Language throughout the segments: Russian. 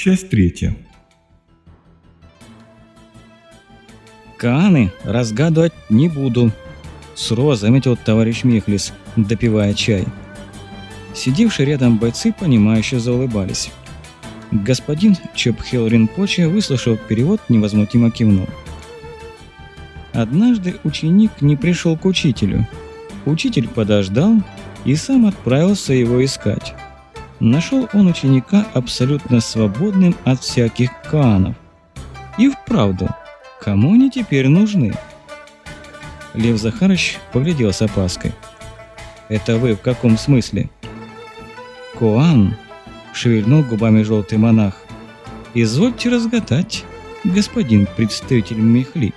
Часть третья. Кааны разгадывать не буду, сурово заметил товарищ Мехлис, допивая чай. Сидевшие рядом бойцы, понимающе заулыбались. Господин Чопхел Ринпоче, выслушав перевод, невозмутимо кивнул. Однажды ученик не пришел к учителю. Учитель подождал и сам отправился его искать. Нашел он ученика абсолютно свободным от всяких канов. И вправду, кому они теперь нужны? Лев Захарович поглядел с опаской. «Это вы в каком смысле?» «Коан», — шевельнул губами желтый монах. «Извольте разгадать, господин представитель Мехли».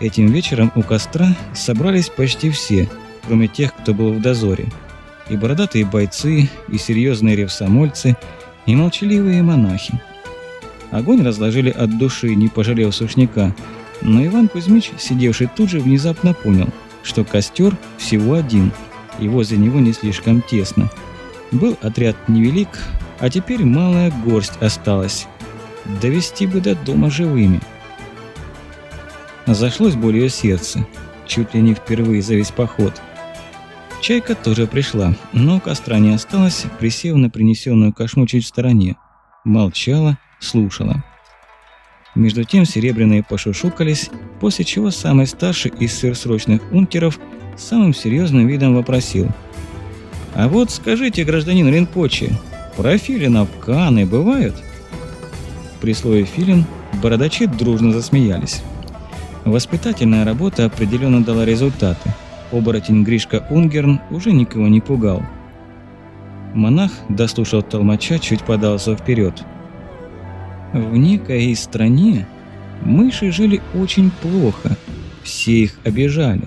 Этим вечером у костра собрались почти все, кроме тех, кто был в дозоре. И бородатые бойцы, и серьезные ревсомольцы, и молчаливые монахи. Огонь разложили от души, не пожалев сушняка, но Иван Кузьмич, сидевший тут же, внезапно понял, что костер всего один, и возле него не слишком тесно. Был отряд невелик, а теперь малая горсть осталась. Довести бы до дома живыми. Зашлось болью сердце, чуть ли не впервые за весь поход. Чайка тоже пришла, но костра не осталось, присев на принесенную кошму чуть в стороне. Молчала, слушала. Между тем серебряные пошушукались, после чего самый старший из сверхсрочных унтеров самым серьезным видом вопросил. «А вот скажите, гражданин Ринпочи, про филинов каны бывают?» При слове «филин» бородачи дружно засмеялись. Воспитательная работа определенно дала результаты. Оборотень Гришка Унгерн уже никого не пугал. Монах, дослушал толмача, чуть подался вперед. В некой стране мыши жили очень плохо, все их обижали.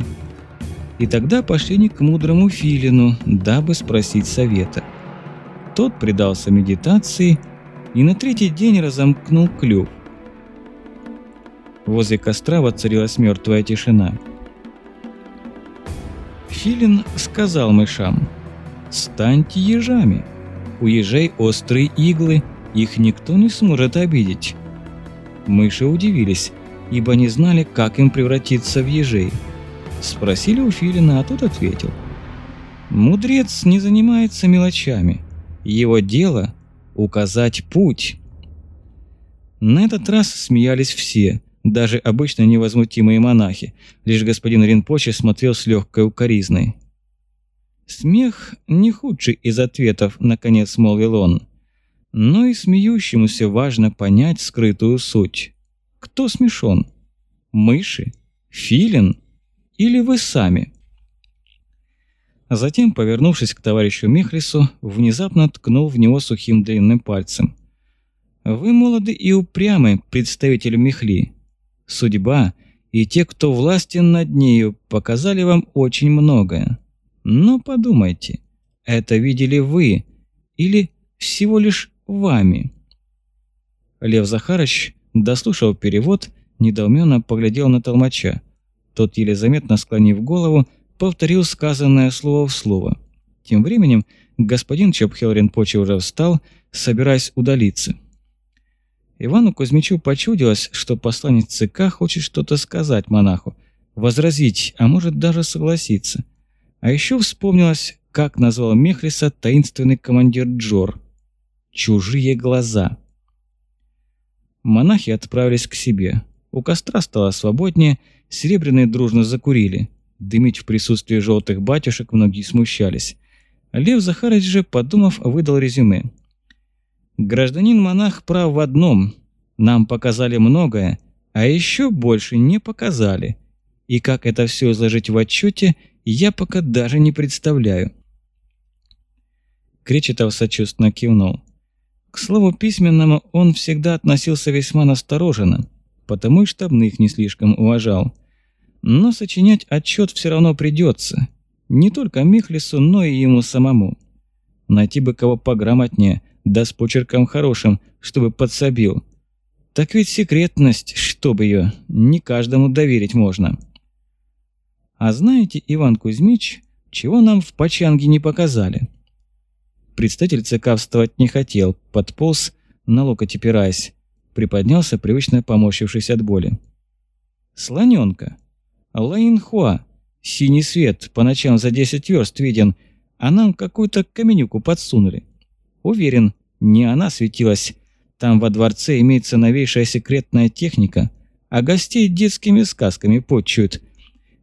И тогда пошли не к мудрому филину, дабы спросить совета. Тот предался медитации и на третий день разомкнул клюв. Возле костра воцарилась мертвая тишина. Филин сказал мышам, «Станьте ежами. У ежей острые иглы, их никто не сможет обидеть». Мыши удивились, ибо не знали, как им превратиться в ежей. Спросили у Филина, а тот ответил, «Мудрец не занимается мелочами. Его дело – указать путь». На этот раз смеялись все – даже обычно невозмутимые монахи. Лишь господин Ринпоче смотрел с легкой укоризной. «Смех не худший из ответов», — наконец молвил он. «Но и смеющемуся важно понять скрытую суть. Кто смешон? Мыши? Филин? Или вы сами?» Затем, повернувшись к товарищу Мехлису, внезапно ткнул в него сухим длинным пальцем. «Вы молоды и упрямы, представитель Мехли. Судьба и те, кто властен над нею, показали вам очень многое. Но подумайте, это видели вы или всего лишь вами? Лев Захарович, дослушав перевод, недоуменно поглядел на толмача. Тот, еле заметно склонив голову, повторил сказанное слово в слово. Тем временем господин Чопхел Ринпоче уже встал, собираясь удалиться. Ивану Кузьмичу почудилось, что посланец ЦК хочет что-то сказать монаху, возразить, а может даже согласиться. А еще вспомнилось, как назвал Мехлиса таинственный командир Джор. «Чужие глаза». Монахи отправились к себе. У костра стало свободнее, серебряные дружно закурили. Дымить в присутствии желтых батюшек многие смущались. Лев Захарович же, подумав, выдал резюме. Гражданин-монах прав в одном. Нам показали многое, а еще больше не показали. И как это все изложить в отчете, я пока даже не представляю. Кречетов сочувственно кивнул. К слову письменному он всегда относился весьма настороженно, потому и штабных не слишком уважал. Но сочинять отчет все равно придется. Не только Михлису, но и ему самому. Найти бы кого пограмотнее – да с почерком хорошим, чтобы подсобил. Так ведь секретность, чтоб ее, не каждому доверить можно. А знаете, Иван Кузьмич, чего нам в Пачанге не показали? Представитель ЦК вставать не хотел, подполз, на локоть опираясь. Приподнялся, привычно поморщившись от боли. «Слонёнка! Лаинхуа! Синий свет, по ночам за 10 верст виден, а нам какую-то каменюку подсунули. Уверен, не она светилась. Там во дворце имеется новейшая секретная техника, а гостей детскими сказками подчуют.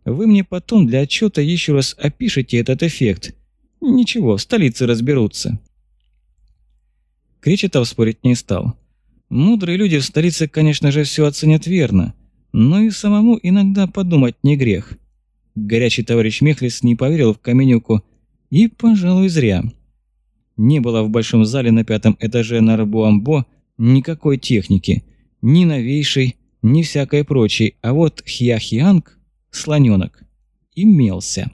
Вы мне потом для отчета еще раз опишите этот эффект. Ничего, в столице разберутся. Кречетов спорить не стал. Мудрые люди в столице, конечно же, все оценят верно, но и самому иногда подумать не грех. Горячий товарищ Мехлис не поверил в Каменюку, и, пожалуй, зря. Не было в большом зале на пятом этаже на Рабуамбо никакой техники, ни новейшей, ни всякой прочей, а вот Хьяхианг, слоненок, имелся.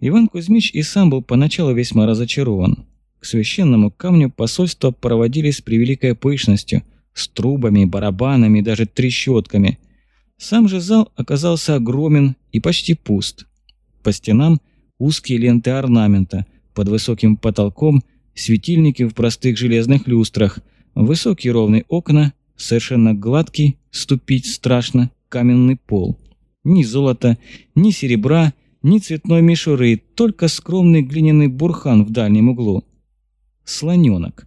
Иван Кузьмич и сам был поначалу весьма разочарован. К священному камню посольства проводили с превеликой пышностью, с трубами, барабанами, даже трещотками. Сам же зал оказался огромен и почти пуст. По стенам узкие ленты орнамента, под высоким потолком светильники в простых железных люстрах, высокие ровные окна, совершенно гладкий, ступить страшно, каменный пол. Ни золота, ни серебра, ни цветной мишуры, только скромный глиняный бурхан в дальнем углу. Слоненок.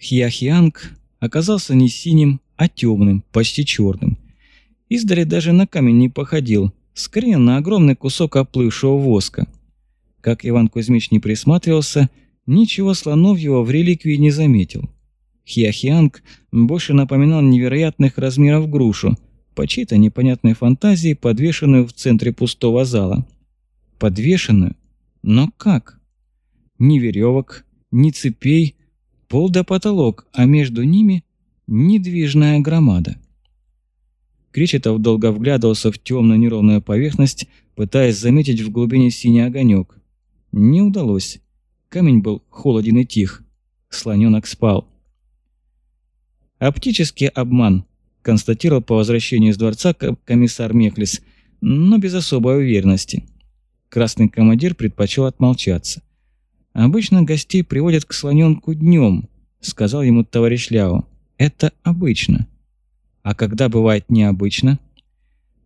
Хьяхьянг оказался не синим, а темным, почти черным. Издали даже на камень не походил, скорее на огромный кусок оплывшего воска. Как Иван Кузьмич не присматривался, ничего слоновьего в реликвии не заметил. Хьяхьянг больше напоминал невероятных размеров грушу, по чьей-то непонятной фантазии, подвешенную в центре пустого зала. Подвешенную? Но как? Ни веревок, ни цепей, пол до потолок, а между ними недвижная громада. Кречетов долго вглядывался в темную неровную поверхность, пытаясь заметить в глубине синий огонек. Не удалось. Камень был холоден и тих. Слоненок спал. Оптический обман – констатировал по возвращению из дворца комиссар Мехлис, но без особой уверенности. Красный командир предпочел отмолчаться. «Обычно гостей приводят к слоненку днем», — сказал ему товарищ Ляо. «Это обычно». «А когда бывает необычно?»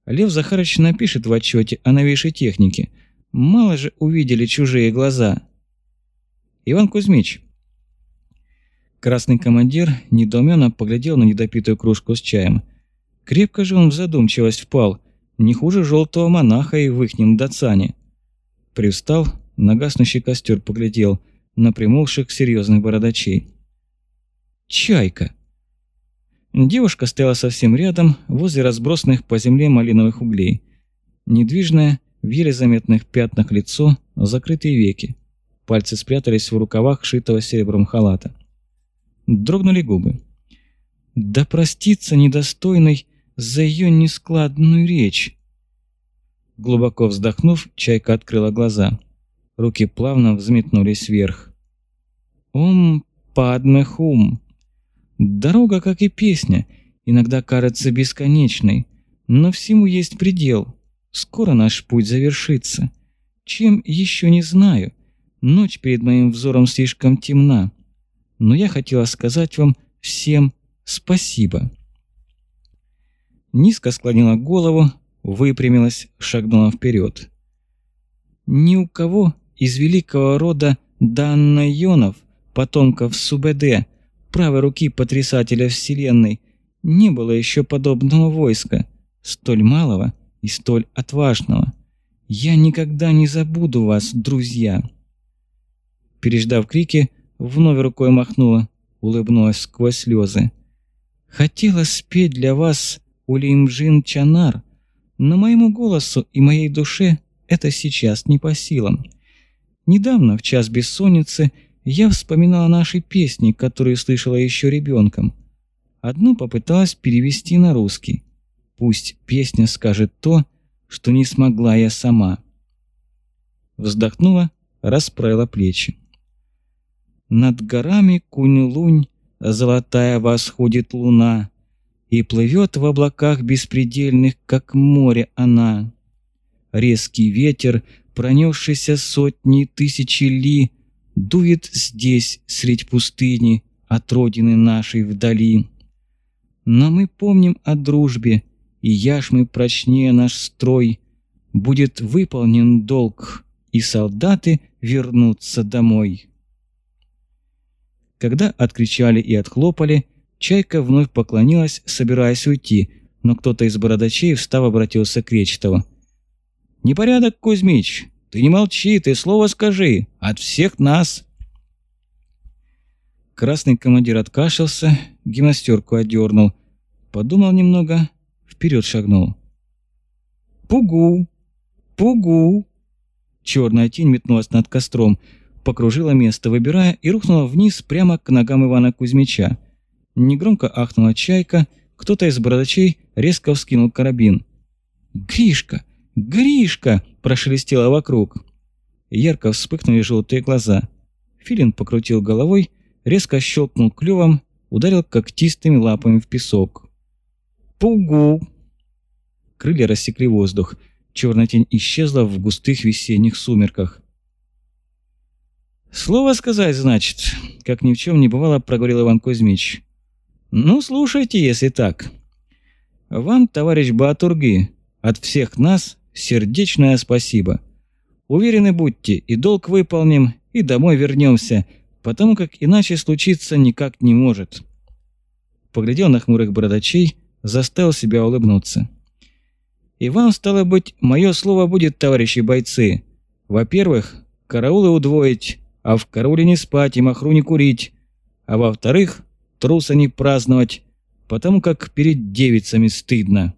Лев Захарович напишет в отчете о новейшей технике. Мало же увидели чужие глаза. Иван Кузьмич, Красный командир недоуменно поглядел на недопитую кружку с чаем. Крепко же он в задумчивость впал, не хуже желтого монаха и в ихнем дацане. Привстал, на гаснущий костер поглядел, на примолвших серьезных бородачей. «Чайка!» Девушка стояла совсем рядом, возле разбросанных по земле малиновых углей. Недвижное, в еле заметных пятнах лицо, закрытые веки. Пальцы спрятались в рукавах шитого серебром халата. Дрогнули губы. Да проститься недостойной за ее нескладную речь. Глубоко вздохнув, чайка открыла глаза. Руки плавно взметнулись вверх. Ом падме хум. Дорога, как и песня, иногда кажется бесконечной, но всему есть предел. Скоро наш путь завершится. Чем еще не знаю. Ночь перед моим взором слишком темна но я хотела сказать вам всем спасибо». Низко склонила голову, выпрямилась, шагнула вперед. «Ни у кого из великого рода Даннайонов, потомков Субэдэ, правой руки потрясателя Вселенной, не было еще подобного войска, столь малого и столь отважного. Я никогда не забуду вас, друзья!» Переждав крики, Вновь рукой махнула, улыбнулась сквозь слезы. «Хотела спеть для вас Улимджин Чанар, но моему голосу и моей душе это сейчас не по силам. Недавно, в час бессонницы, я вспоминала наши песни, которые слышала еще ребенком. Одну попыталась перевести на русский. Пусть песня скажет то, что не смогла я сама. Вздохнула, расправила плечи. Над горами кунь-лунь золотая восходит луна, И плывет в облаках беспредельных, как море она. Резкий ветер пронесшийся сотни тысячи ли, дует здесь, средь пустыни, от родины нашей вдали. Но мы помним о дружбе, и яшмы прочнее наш строй, будет выполнен долг, и солдаты вернутся домой. Когда откричали и отхлопали, Чайка вновь поклонилась, собираясь уйти, но кто-то из бородачей, встав, обратился к Речетову. «Непорядок, Кузьмич! Ты не молчи, ты слово скажи! От всех нас!» Красный командир откашлялся, гимнастерку одернул, подумал немного, вперед шагнул. «Пугу! Пугу!» Черная тень метнулась над костром, покружила место, выбирая, и рухнула вниз прямо к ногам Ивана Кузьмича. Негромко ахнула чайка, кто-то из бородачей резко вскинул карабин. «Гришка! Гришка!» – прошелестело вокруг. Ярко вспыхнули желтые глаза. Филин покрутил головой, резко щелкнул клювом, ударил когтистыми лапами в песок. «Пугу!» Крылья рассекли воздух. Черная тень исчезла в густых весенних сумерках. «Слово сказать, значит», — как ни в чем не бывало, проговорил Иван Кузьмич. «Ну, слушайте, если так. Вам, товарищ Баатурги, от всех нас сердечное спасибо. Уверены будьте, и долг выполним, и домой вернемся, потому как иначе случиться никак не может». Поглядел на хмурых бородачей, заставил себя улыбнуться. «И вам, стало быть, мое слово будет, товарищи бойцы. Во-первых, караулы удвоить, а в карауле не спать и махру не курить. А во-вторых, труса не праздновать, потому как перед девицами стыдно.